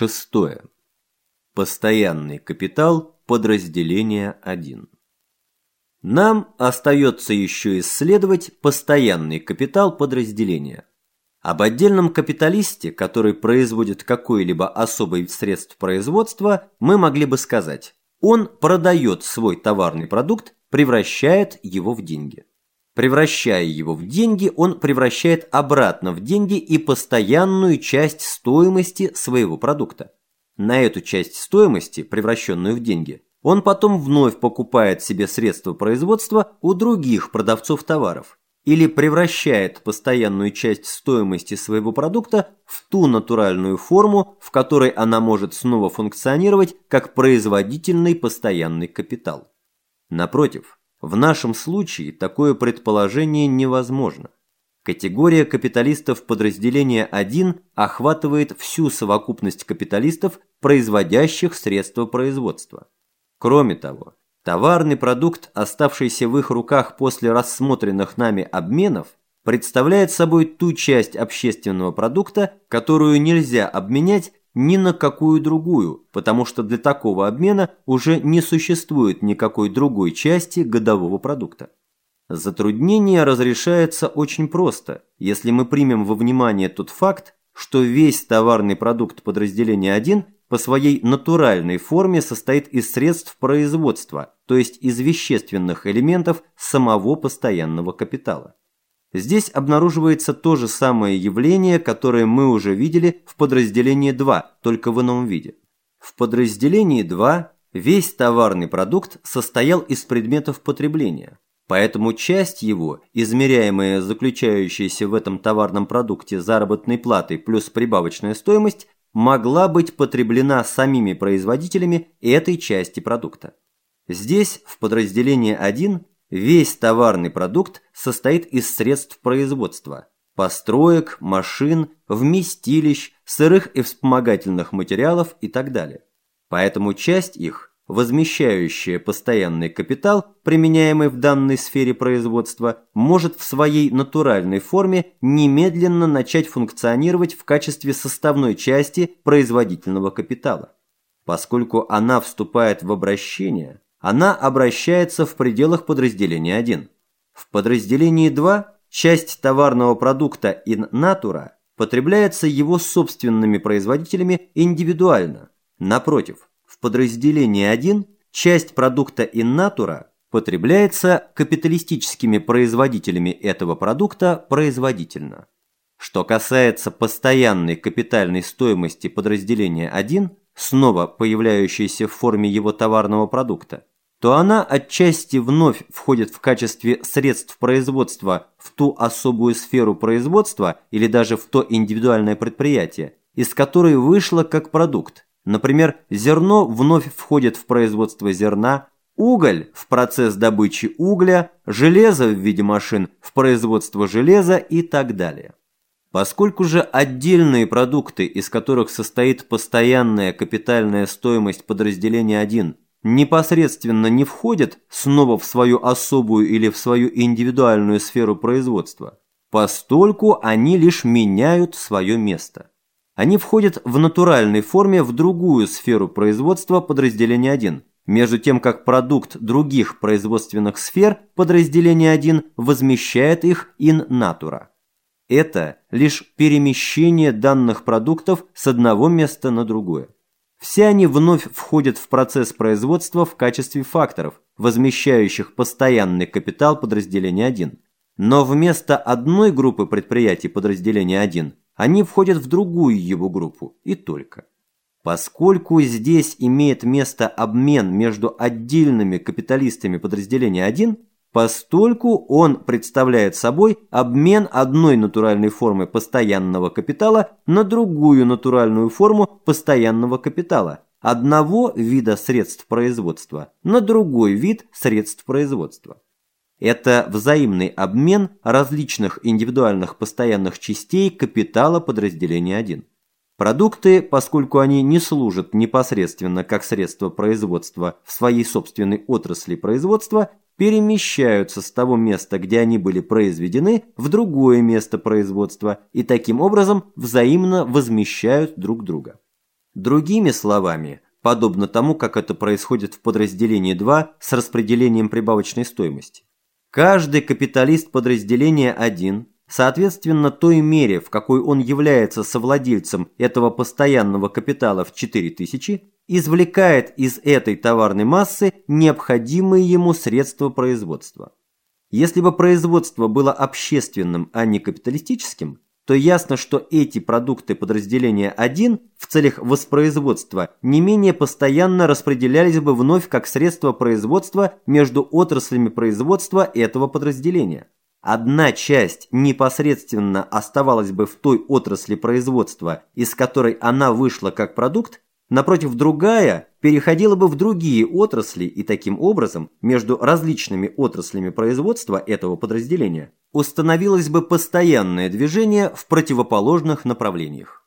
Шестое. Постоянный капитал подразделения 1. Нам остается еще исследовать постоянный капитал подразделения. Об отдельном капиталисте, который производит какой-либо особый средств производства, мы могли бы сказать, он продает свой товарный продукт, превращает его в деньги. Превращая его в деньги, он превращает обратно в деньги и постоянную часть стоимости своего продукта. На эту часть стоимости, превращенную в деньги, он потом вновь покупает себе средства производства у других продавцов товаров или превращает постоянную часть стоимости своего продукта в ту натуральную форму, в которой она может снова функционировать как производительный постоянный капитал. Напротив, в нашем случае такое предположение невозможно. Категория капиталистов подразделения 1 охватывает всю совокупность капиталистов, производящих средства производства. Кроме того, товарный продукт, оставшийся в их руках после рассмотренных нами обменов, представляет собой ту часть общественного продукта, которую нельзя обменять ни на какую другую, потому что для такого обмена уже не существует никакой другой части годового продукта. Затруднение разрешается очень просто, если мы примем во внимание тот факт, что весь товарный продукт подразделения 1 по своей натуральной форме состоит из средств производства, то есть из вещественных элементов самого постоянного капитала. Здесь обнаруживается то же самое явление, которое мы уже видели в подразделении 2, только в ином виде. В подразделении 2 весь товарный продукт состоял из предметов потребления, поэтому часть его, измеряемая заключающейся в этом товарном продукте заработной платой плюс прибавочная стоимость, могла быть потреблена самими производителями этой части продукта. Здесь, в подразделении 1, Весь товарный продукт состоит из средств производства – построек, машин, вместилищ, сырых и вспомогательных материалов и так далее. Поэтому часть их, возмещающая постоянный капитал, применяемый в данной сфере производства, может в своей натуральной форме немедленно начать функционировать в качестве составной части производительного капитала. Поскольку она вступает в обращение – она обращается в пределах подразделения 1. В подразделении 2 часть товарного продукта in natura потребляется его собственными производителями индивидуально. Напротив, в подразделении 1 часть продукта in natura потребляется капиталистическими производителями этого продукта производительно. Что касается постоянной капитальной стоимости подразделения 1, снова появляющейся в форме его товарного продукта, то она отчасти вновь входит в качестве средств производства в ту особую сферу производства или даже в то индивидуальное предприятие, из которой вышло как продукт. Например, зерно вновь входит в производство зерна, уголь в процесс добычи угля, железо в виде машин в производство железа и так далее. Поскольку же отдельные продукты, из которых состоит постоянная капитальная стоимость подразделения 1, непосредственно не входят снова в свою особую или в свою индивидуальную сферу производства, постольку они лишь меняют свое место. Они входят в натуральной форме в другую сферу производства подразделения 1, между тем как продукт других производственных сфер подразделения 1 возмещает их in natura. Это лишь перемещение данных продуктов с одного места на другое. Все они вновь входят в процесс производства в качестве факторов, возмещающих постоянный капитал подразделения 1. Но вместо одной группы предприятий подразделения 1 они входят в другую его группу и только. Поскольку здесь имеет место обмен между отдельными капиталистами подразделения 1, Постольку он представляет собой обмен одной натуральной формы постоянного капитала на другую натуральную форму постоянного капитала, одного вида средств производства на другой вид средств производства. Это взаимный обмен различных индивидуальных постоянных частей капитала подразделения 1. Продукты, поскольку они не служат непосредственно как средство производства в своей собственной отрасли производства, перемещаются с того места, где они были произведены, в другое место производства и таким образом взаимно возмещают друг друга. Другими словами, подобно тому, как это происходит в подразделении 2 с распределением прибавочной стоимости. Каждый капиталист подразделения 1, соответственно той мере, в какой он является совладельцем этого постоянного капитала в 4000, извлекает из этой товарной массы необходимые ему средства производства. Если бы производство было общественным, а не капиталистическим, то ясно, что эти продукты подразделения 1 в целях воспроизводства не менее постоянно распределялись бы вновь как средство производства между отраслями производства этого подразделения. Одна часть непосредственно оставалась бы в той отрасли производства, из которой она вышла как продукт, Напротив, другая переходила бы в другие отрасли и таким образом между различными отраслями производства этого подразделения установилось бы постоянное движение в противоположных направлениях.